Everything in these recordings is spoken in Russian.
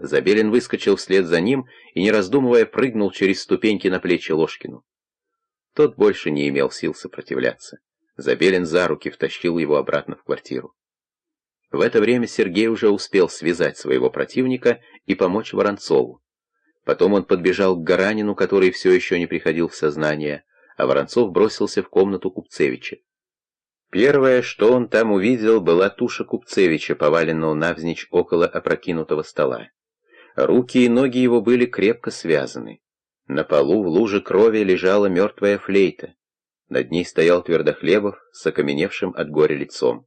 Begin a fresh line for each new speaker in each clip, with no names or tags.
Забелин выскочил вслед за ним и, не раздумывая, прыгнул через ступеньки на плечи Ложкину. Тот больше не имел сил сопротивляться. Забелин за руки втащил его обратно в квартиру. В это время Сергей уже успел связать своего противника и помочь Воронцову. Потом он подбежал к Гаранину, который все еще не приходил в сознание, а Воронцов бросился в комнату Купцевича. Первое, что он там увидел, была туша Купцевича, поваленного навзничь около опрокинутого стола. Руки и ноги его были крепко связаны. На полу в луже крови лежала мертвая флейта. Над ней стоял Твердохлебов с окаменевшим от горя лицом.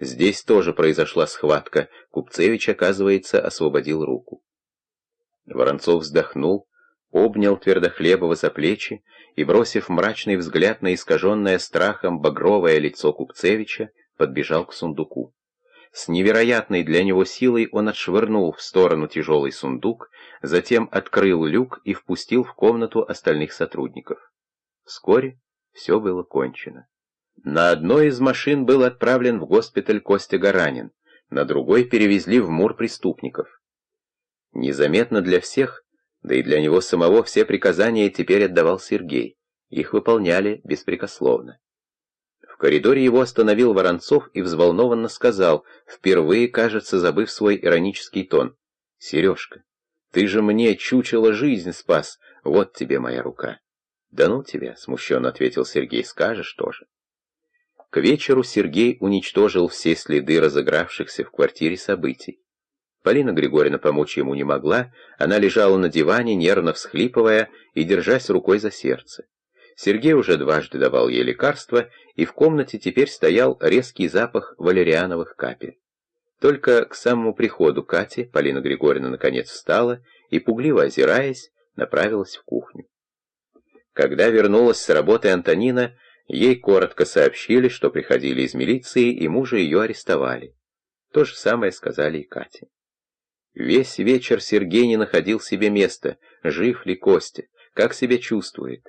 Здесь тоже произошла схватка. Купцевич, оказывается, освободил руку. Воронцов вздохнул, обнял Твердохлебова за плечи и, бросив мрачный взгляд на искаженное страхом багровое лицо Купцевича, подбежал к сундуку. С невероятной для него силой он отшвырнул в сторону тяжелый сундук, затем открыл люк и впустил в комнату остальных сотрудников. Вскоре все было кончено. На одной из машин был отправлен в госпиталь Костя Гаранин, на другой перевезли в Мур преступников. Незаметно для всех, да и для него самого все приказания теперь отдавал Сергей. Их выполняли беспрекословно коридоре его остановил Воронцов и взволнованно сказал, впервые, кажется, забыв свой иронический тон. «Сережка, ты же мне чучело жизнь спас, вот тебе моя рука». «Да ну тебя», — смущенно ответил Сергей, — «скажешь тоже». К вечеру Сергей уничтожил все следы разыгравшихся в квартире событий. Полина Григорьевна помочь ему не могла, она лежала на диване, нервно всхлипывая и держась рукой за сердце. Сергей уже дважды давал ей лекарства, и в комнате теперь стоял резкий запах валериановых капель. Только к самому приходу Кати Полина Григорьевна наконец встала и, пугливо озираясь, направилась в кухню. Когда вернулась с работы Антонина, ей коротко сообщили, что приходили из милиции, и мужа ее арестовали. То же самое сказали и Кате. Весь вечер Сергей не находил себе места, жив ли Костя, как себя чувствует.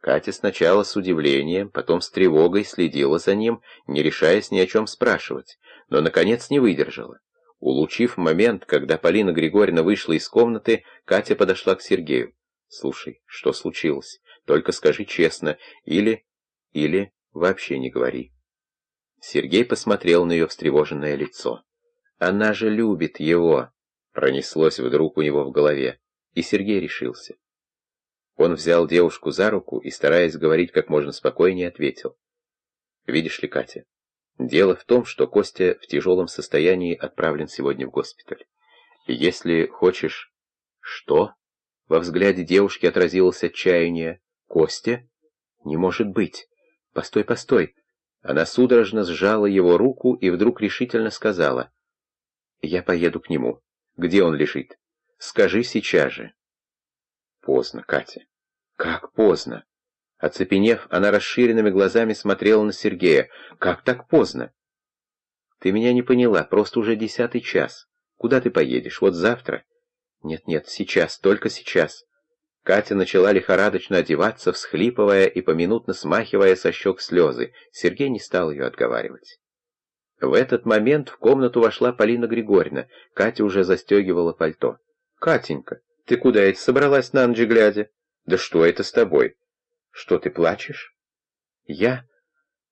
Катя сначала с удивлением, потом с тревогой следила за ним, не решаясь ни о чем спрашивать, но, наконец, не выдержала. Улучив момент, когда Полина Григорьевна вышла из комнаты, Катя подошла к Сергею. «Слушай, что случилось? Только скажи честно, или... или вообще не говори». Сергей посмотрел на ее встревоженное лицо. «Она же любит его!» Пронеслось вдруг у него в голове, и Сергей решился. Он взял девушку за руку и, стараясь говорить как можно спокойнее, ответил. «Видишь ли, Катя, дело в том, что Костя в тяжелом состоянии отправлен сегодня в госпиталь. Если хочешь...» «Что?» Во взгляде девушки отразилось отчаяние. «Костя? Не может быть! Постой, постой!» Она судорожно сжала его руку и вдруг решительно сказала. «Я поеду к нему. Где он лежит? Скажи сейчас же». Поздно, Катя. Как поздно? Оцепенев, она расширенными глазами смотрела на Сергея. Как так поздно? Ты меня не поняла, просто уже десятый час. Куда ты поедешь? Вот завтра? Нет-нет, сейчас, только сейчас. Катя начала лихорадочно одеваться, всхлипывая и поминутно смахивая со щек слезы. Сергей не стал ее отговаривать. В этот момент в комнату вошла Полина Григорьевна. Катя уже застегивала пальто. «Катенька, ты куда это собралась на ночь глядя? Да что это с тобой? Что ты плачешь? Я?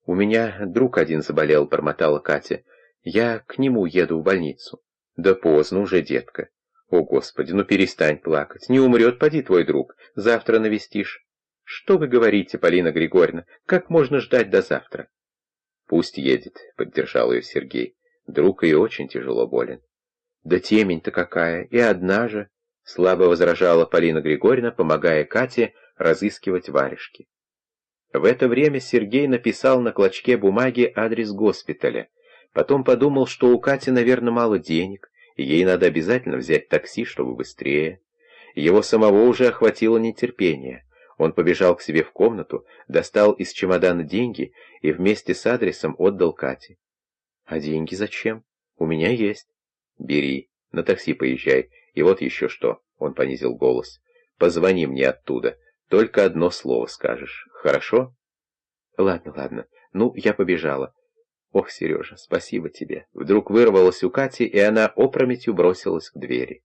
У меня друг один заболел, бормотала Катя. Я к нему еду в больницу. Да поздно уже, детка. О, Господи, ну перестань плакать. Не умрет, поди твой друг. Завтра навестишь. Что вы говорите, Полина Григорьевна? Как можно ждать до завтра? Пусть едет, поддержал ее Сергей. Друг ее очень тяжело болен. Да темень-то какая, и одна же. Слабо возражала Полина Григорьевна, помогая Кате разыскивать варежки. В это время Сергей написал на клочке бумаги адрес госпиталя. Потом подумал, что у Кати, наверное, мало денег, и ей надо обязательно взять такси, чтобы быстрее. Его самого уже охватило нетерпение. Он побежал к себе в комнату, достал из чемодана деньги и вместе с адресом отдал Кате. «А деньги зачем? У меня есть». «Бери, на такси поезжай, и вот еще что, он понизил голос. Позвони мне оттуда. Только одно слово скажешь. Хорошо? Ладно, ладно. Ну, я побежала. Ох, Сережа, спасибо тебе. Вдруг вырвалась у Кати, и она опрометью бросилась к двери.